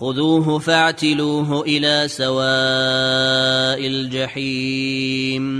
خذوه فاعتلوه إلى سواء الجحيم.